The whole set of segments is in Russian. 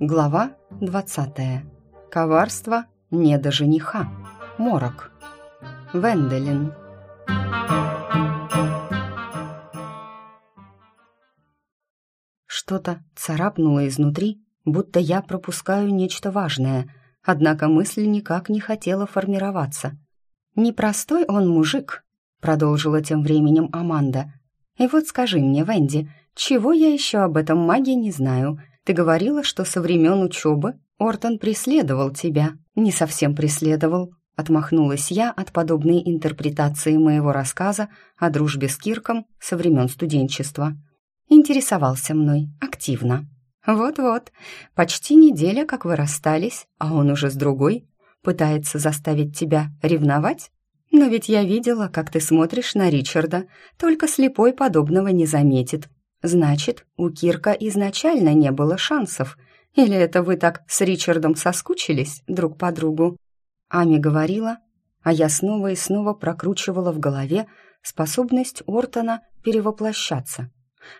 Глава 20. Коварство не до жениха. Морок. Венделин. Что-то царапнуло изнутри, будто я пропускаю нечто важное, однако мысль никак не хотела формироваться. «Непростой он мужик», — продолжила тем временем Аманда. «И вот скажи мне, Венди, чего я еще об этом маге не знаю?» Ты говорила, что со времен учебы Ортон преследовал тебя. Не совсем преследовал. Отмахнулась я от подобной интерпретации моего рассказа о дружбе с Кирком со времен студенчества. Интересовался мной активно. Вот-вот, почти неделя, как вы расстались, а он уже с другой. Пытается заставить тебя ревновать? Но ведь я видела, как ты смотришь на Ричарда, только слепой подобного не заметит. Значит, у Кирка изначально не было шансов. Или это вы так с Ричардом соскучились друг по другу? Ами говорила, а я снова и снова прокручивала в голове способность Ортона перевоплощаться.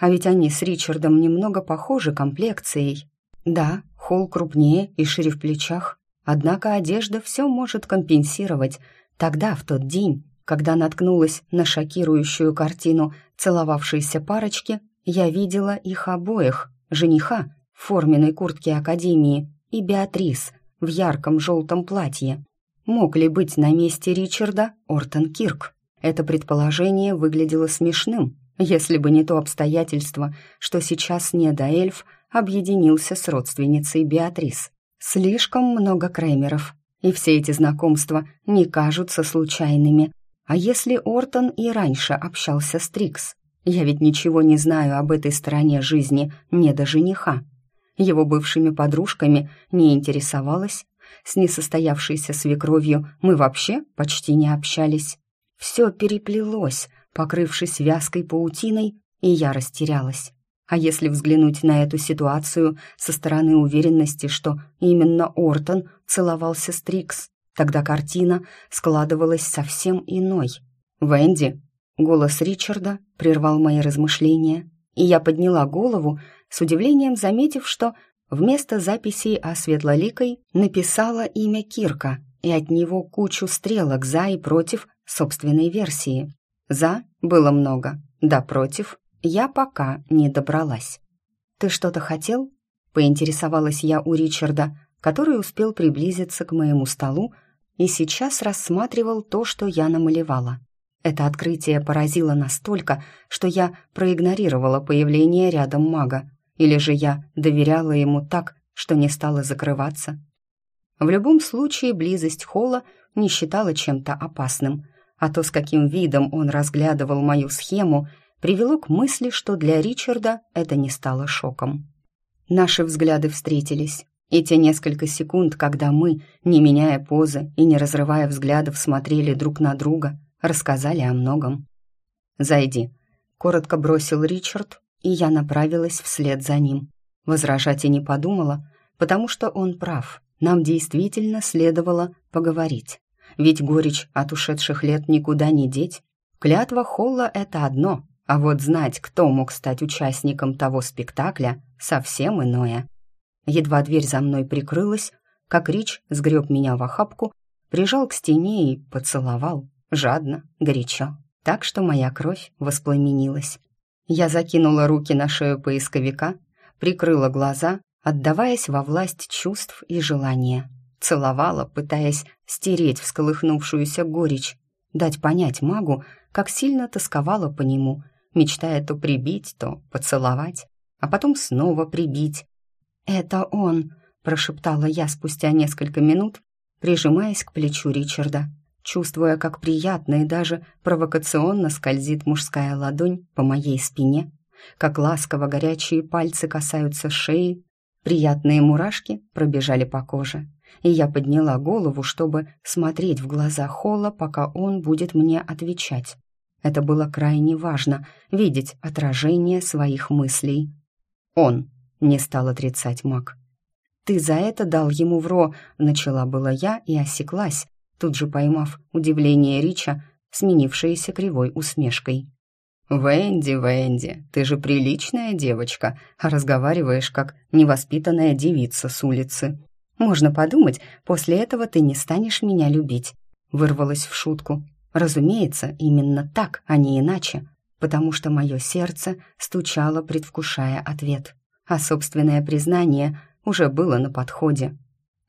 А ведь они с Ричардом немного похожи комплекцией. Да, холл крупнее и шире в плечах, однако одежда все может компенсировать. Тогда, в тот день, когда наткнулась на шокирующую картину целовавшейся парочки, я видела их обоих, жениха в форменной куртке Академии и Беатрис в ярком желтом платье. Мог ли быть на месте Ричарда Ортон Кирк? Это предположение выглядело смешным, если бы не то обстоятельство, что сейчас недоэльф объединился с родственницей Беатрис. Слишком много Кремеров, и все эти знакомства не кажутся случайными. А если Ортон и раньше общался с Трикс? Я ведь ничего не знаю об этой стороне жизни не до жениха. Его бывшими подружками не интересовалась. С несостоявшейся свекровью мы вообще почти не общались. Все переплелось, покрывшись вязкой паутиной, и я растерялась. А если взглянуть на эту ситуацию со стороны уверенности, что именно Ортон целовался с Трикс, тогда картина складывалась совсем иной. Венди Голос Ричарда прервал мои размышления, и я подняла голову, с удивлением заметив, что вместо записей о Светлоликой написала имя Кирка и от него кучу стрелок за и против собственной версии. «За» было много, да против я пока не добралась. «Ты что-то хотел?» — поинтересовалась я у Ричарда, который успел приблизиться к моему столу и сейчас рассматривал то, что я намалевала. Это открытие поразило настолько, что я проигнорировала появление рядом мага, или же я доверяла ему так, что не стала закрываться. В любом случае близость Холла не считала чем-то опасным, а то, с каким видом он разглядывал мою схему, привело к мысли, что для Ричарда это не стало шоком. Наши взгляды встретились, и те несколько секунд, когда мы, не меняя позы и не разрывая взглядов, смотрели друг на друга — рассказали о многом. «Зайди», — коротко бросил Ричард, и я направилась вслед за ним. Возражать и не подумала, потому что он прав. Нам действительно следовало поговорить. Ведь горечь от ушедших лет никуда не деть. Клятва Холла — это одно, а вот знать, кто мог стать участником того спектакля, совсем иное. Едва дверь за мной прикрылась, как Рич сгреб меня в охапку, прижал к стене и поцеловал жадно, горячо, так что моя кровь воспламенилась. Я закинула руки на шею поисковика, прикрыла глаза, отдаваясь во власть чувств и желания. Целовала, пытаясь стереть всколыхнувшуюся горечь, дать понять магу, как сильно тосковала по нему, мечтая то прибить, то поцеловать, а потом снова прибить. «Это он», — прошептала я спустя несколько минут, прижимаясь к плечу Ричарда чувствуя, как приятно и даже провокационно скользит мужская ладонь по моей спине, как ласково горячие пальцы касаются шеи, приятные мурашки пробежали по коже, и я подняла голову, чтобы смотреть в глаза Холла, пока он будет мне отвечать. Это было крайне важно — видеть отражение своих мыслей. «Он», — не стал отрицать маг. «Ты за это дал ему вро», — начала была я и осеклась, тут же поймав удивление Рича, сменившееся кривой усмешкой. «Венди, Венди, ты же приличная девочка, а разговариваешь как невоспитанная девица с улицы. Можно подумать, после этого ты не станешь меня любить», — вырвалась в шутку. Разумеется, именно так, а не иначе, потому что мое сердце стучало, предвкушая ответ, а собственное признание уже было на подходе.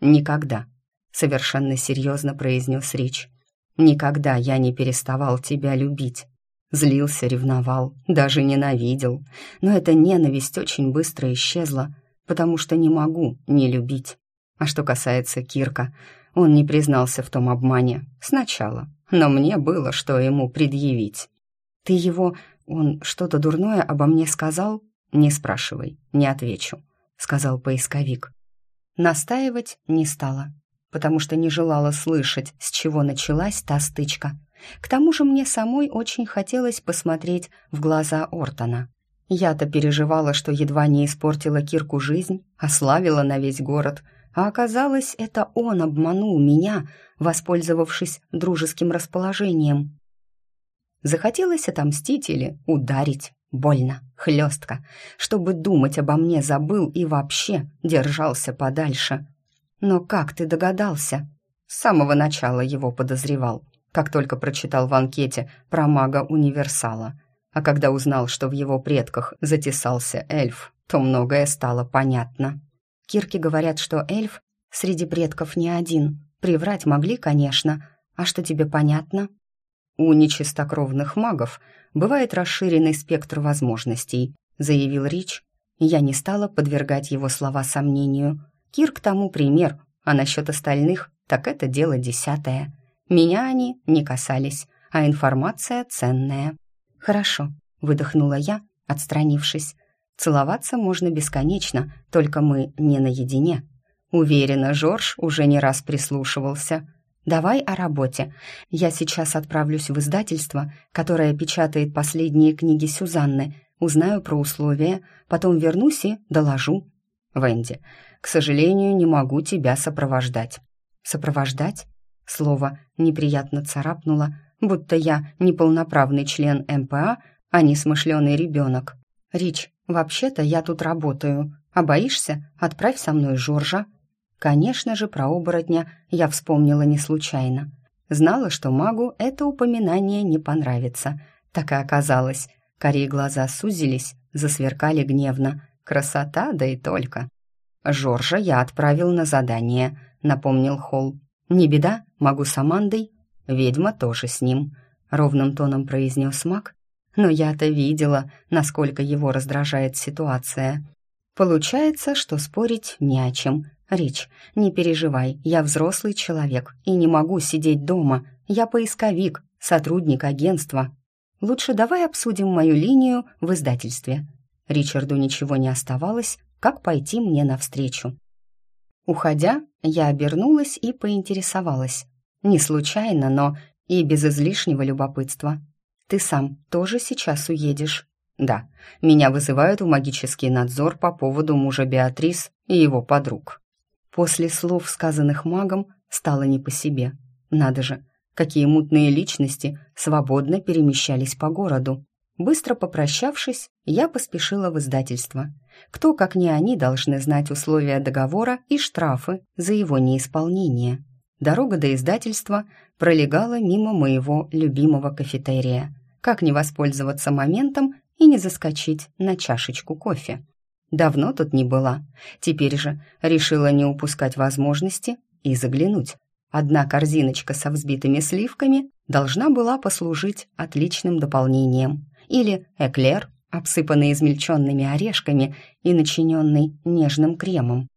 «Никогда», — совершенно серьезно произнес Рич. «Никогда я не переставал тебя любить. Злился, ревновал, даже ненавидел. Но эта ненависть очень быстро исчезла, потому что не могу не любить. А что касается Кирка, он не признался в том обмане сначала, но мне было, что ему предъявить. «Ты его... он что-то дурное обо мне сказал?» «Не спрашивай, не отвечу», — сказал поисковик. Настаивать не стала, потому что не желала слышать, с чего началась та стычка — к тому же мне самой очень хотелось посмотреть в глаза Ортона. Я-то переживала, что едва не испортила Кирку жизнь, ославила на весь город, а оказалось, это он обманул меня, воспользовавшись дружеским расположением. Захотелось отомстить или ударить. Больно, хлестко, чтобы думать обо мне забыл и вообще держался подальше. Но как ты догадался? С самого начала его подозревал как только прочитал в анкете про мага-универсала. А когда узнал, что в его предках затесался эльф, то многое стало понятно. Кирки говорят, что эльф среди предков не один. Приврать могли, конечно. А что тебе понятно? У нечистокровных магов бывает расширенный спектр возможностей, заявил Рич. Я не стала подвергать его слова сомнению. Кирк тому пример, а насчет остальных, так это дело десятое. Меня они не касались, а информация ценная. «Хорошо», — выдохнула я, отстранившись. «Целоваться можно бесконечно, только мы не наедине». Уверена, Жорж уже не раз прислушивался. «Давай о работе. Я сейчас отправлюсь в издательство, которое печатает последние книги Сюзанны, узнаю про условия, потом вернусь и доложу». «Венди, к сожалению, не могу тебя сопровождать». «Сопровождать? Слово неприятно царапнуло, будто я неполноправный член МПА, а не смышленый ребенок. «Рич, вообще-то я тут работаю. А боишься? Отправь со мной Жоржа». Конечно же, про оборотня я вспомнила не случайно. Знала, что магу это упоминание не понравится. Так и оказалось. Карие глаза сузились, засверкали гневно. Красота, да и только. «Жоржа я отправил на задание», — напомнил Холл. «Не беда, могу с Амандой. Ведьма тоже с ним», — ровным тоном произнес маг. «Но я-то видела, насколько его раздражает ситуация. Получается, что спорить не о чем. Рич, не переживай, я взрослый человек и не могу сидеть дома. Я поисковик, сотрудник агентства. Лучше давай обсудим мою линию в издательстве». Ричарду ничего не оставалось, как пойти мне навстречу. Уходя, я обернулась и поинтересовалась. Не случайно, но и без излишнего любопытства. «Ты сам тоже сейчас уедешь?» «Да, меня вызывают в магический надзор по поводу мужа Беатрис и его подруг». После слов, сказанных магом, стало не по себе. Надо же, какие мутные личности свободно перемещались по городу. Быстро попрощавшись, я поспешила в издательство. Кто, как не они, должны знать условия договора и штрафы за его неисполнение. Дорога до издательства пролегала мимо моего любимого кафетерия. Как не воспользоваться моментом и не заскочить на чашечку кофе? Давно тут не была. Теперь же решила не упускать возможности и заглянуть. Одна корзиночка со взбитыми сливками должна была послужить отличным дополнением или эклер, обсыпанный измельченными орешками и начиненный нежным кремом.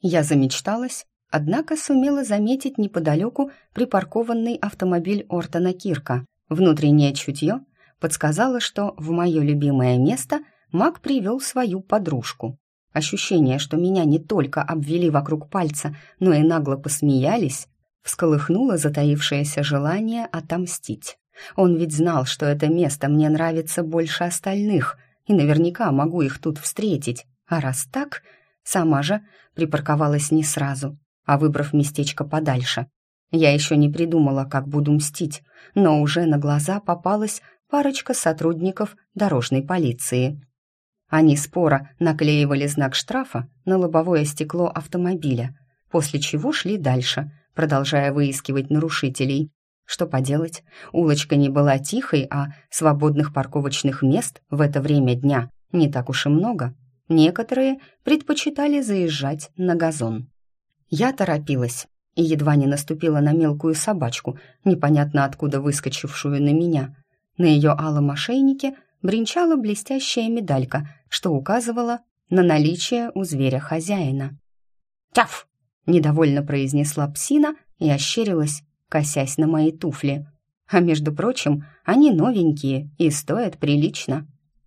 Я замечталась, однако сумела заметить неподалеку припаркованный автомобиль Ортона Кирка. Внутреннее чутье подсказало, что в мое любимое место маг привел свою подружку. Ощущение, что меня не только обвели вокруг пальца, но и нагло посмеялись, всколыхнуло затаившееся желание отомстить. Он ведь знал, что это место мне нравится больше остальных, и наверняка могу их тут встретить. А раз так, сама же припарковалась не сразу, а выбрав местечко подальше. Я еще не придумала, как буду мстить, но уже на глаза попалась парочка сотрудников дорожной полиции. Они споро наклеивали знак штрафа на лобовое стекло автомобиля, после чего шли дальше, продолжая выискивать нарушителей. Что поделать, улочка не была тихой, а свободных парковочных мест в это время дня не так уж и много. Некоторые предпочитали заезжать на газон. Я торопилась и едва не наступила на мелкую собачку, непонятно откуда выскочившую на меня. На ее алом ошейнике бренчала блестящая медалька, что указывала на наличие у зверя хозяина. «Тяф!» — недовольно произнесла псина и ощерилась, косясь на мои туфли. А между прочим, они новенькие и стоят прилично.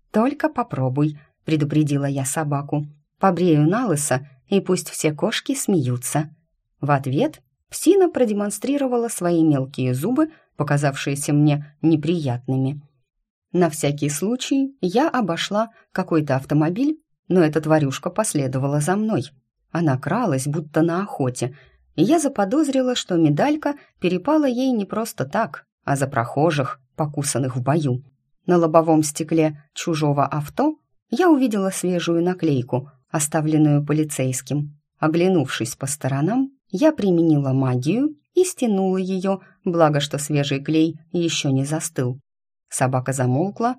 «Только попробуй», — предупредила я собаку. «Побрею на лысо, и пусть все кошки смеются». В ответ псина продемонстрировала свои мелкие зубы, показавшиеся мне неприятными. На всякий случай я обошла какой-то автомобиль, но эта тварюшка последовала за мной. Она кралась, будто на охоте, я заподозрила, что медалька перепала ей не просто так, а за прохожих, покусанных в бою. На лобовом стекле чужого авто я увидела свежую наклейку, оставленную полицейским. Оглянувшись по сторонам, я применила магию и стянула ее, благо что свежий клей еще не застыл. Собака замолкла,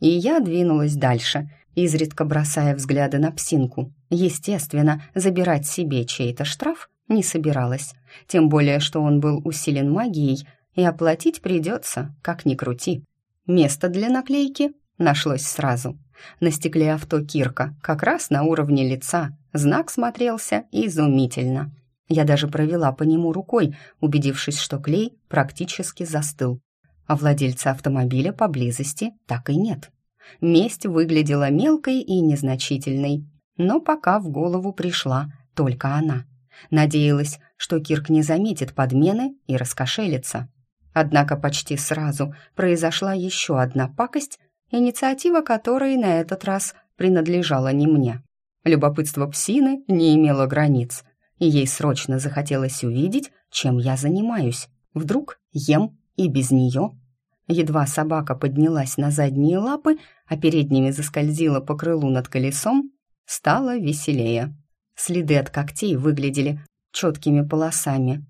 и я двинулась дальше, изредка бросая взгляды на псинку. Естественно, забирать себе чей-то штраф не собиралась, тем более, что он был усилен магией, и оплатить придется, как ни крути. Место для наклейки нашлось сразу. На стекле авто Кирка, как раз на уровне лица, знак смотрелся изумительно. Я даже провела по нему рукой, убедившись, что клей практически застыл. А владельца автомобиля поблизости так и нет. Месть выглядела мелкой и незначительной, но пока в голову пришла только она. Надеялась, что Кирк не заметит подмены и раскошелится. Однако почти сразу произошла еще одна пакость, инициатива которой на этот раз принадлежала не мне. Любопытство псины не имело границ, и ей срочно захотелось увидеть, чем я занимаюсь. Вдруг ем и без нее. Едва собака поднялась на задние лапы, а передними заскользила по крылу над колесом, стало веселее. Следы от когтей выглядели четкими полосами.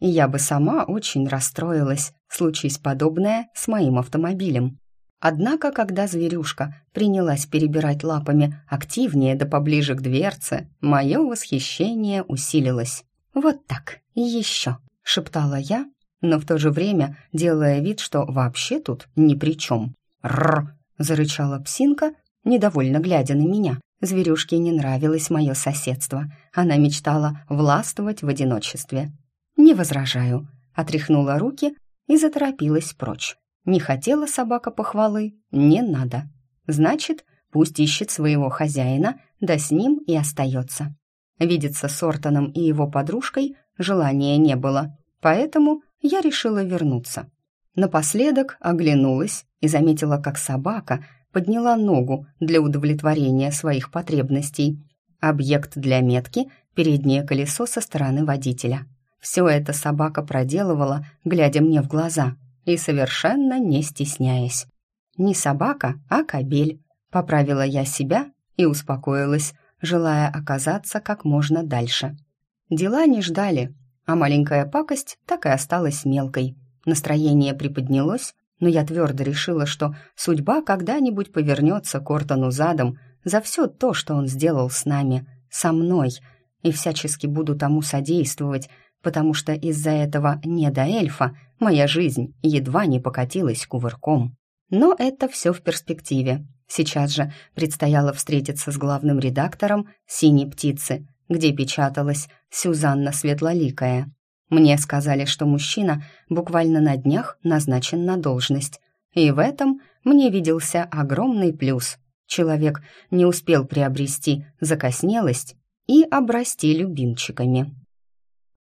И я бы сама очень расстроилась, случись подобное с моим автомобилем. Однако, когда зверюшка принялась перебирать лапами активнее да поближе к дверце, мое восхищение усилилось. «Вот так, еще», — шептала я, но в то же время делая вид, что вообще тут ни при чем. «Рррр!» — зарычала псинка, недовольно глядя на меня. Зверюшке не нравилось мое соседство. Она мечтала властвовать в одиночестве. «Не возражаю», — отряхнула руки и заторопилась прочь. Не хотела собака похвалы, не надо. Значит, пусть ищет своего хозяина, да с ним и остается. Видеться с Ортоном и его подружкой желания не было, поэтому я решила вернуться. Напоследок оглянулась и заметила, как собака подняла ногу для удовлетворения своих потребностей. Объект для метки — переднее колесо со стороны водителя. Все это собака проделывала, глядя мне в глаза — и совершенно не стесняясь. Не собака, а кобель. Поправила я себя и успокоилась, желая оказаться как можно дальше. Дела не ждали, а маленькая пакость так и осталась мелкой. Настроение приподнялось, но я твердо решила, что судьба когда-нибудь повернется к Ортону задом за все то, что он сделал с нами, со мной, и всячески буду тому содействовать, потому что из-за этого недоэльфа моя жизнь едва не покатилась кувырком. Но это все в перспективе. Сейчас же предстояло встретиться с главным редактором «Синей птицы», где печаталась Сюзанна Светлоликая. Мне сказали, что мужчина буквально на днях назначен на должность. И в этом мне виделся огромный плюс. Человек не успел приобрести закоснелость и обрасти любимчиками.